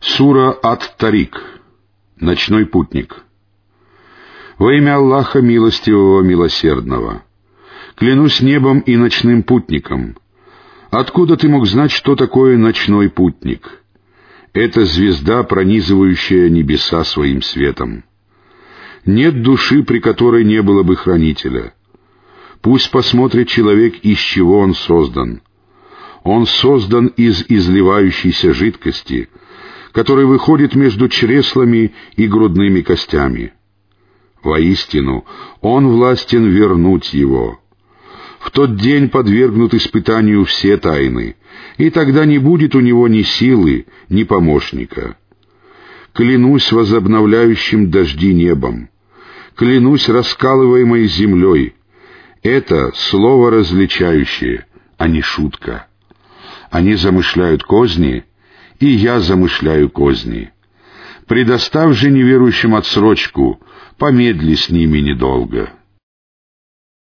Сура Ат-Тарик. Ночной путник. Во имя Аллаха Милостивого Милосердного. Клянусь небом и ночным путником. Откуда ты мог знать, что такое ночной путник? Это звезда, пронизывающая небеса своим светом. Нет души, при которой не было бы хранителя. Пусть посмотрит человек, из чего он создан. Он создан из изливающейся жидкости — который выходит между чреслами и грудными костями. Воистину, Он властен вернуть его. В тот день подвергнут испытанию все тайны, и тогда не будет у него ни силы, ни помощника. Клянусь возобновляющим дожди небом, клянусь раскалываемой землей. Это слово различающее, а не шутка. Они замышляют козни — и я замышляю козни. Предоставь же неверующим отсрочку, помедли с ними недолго».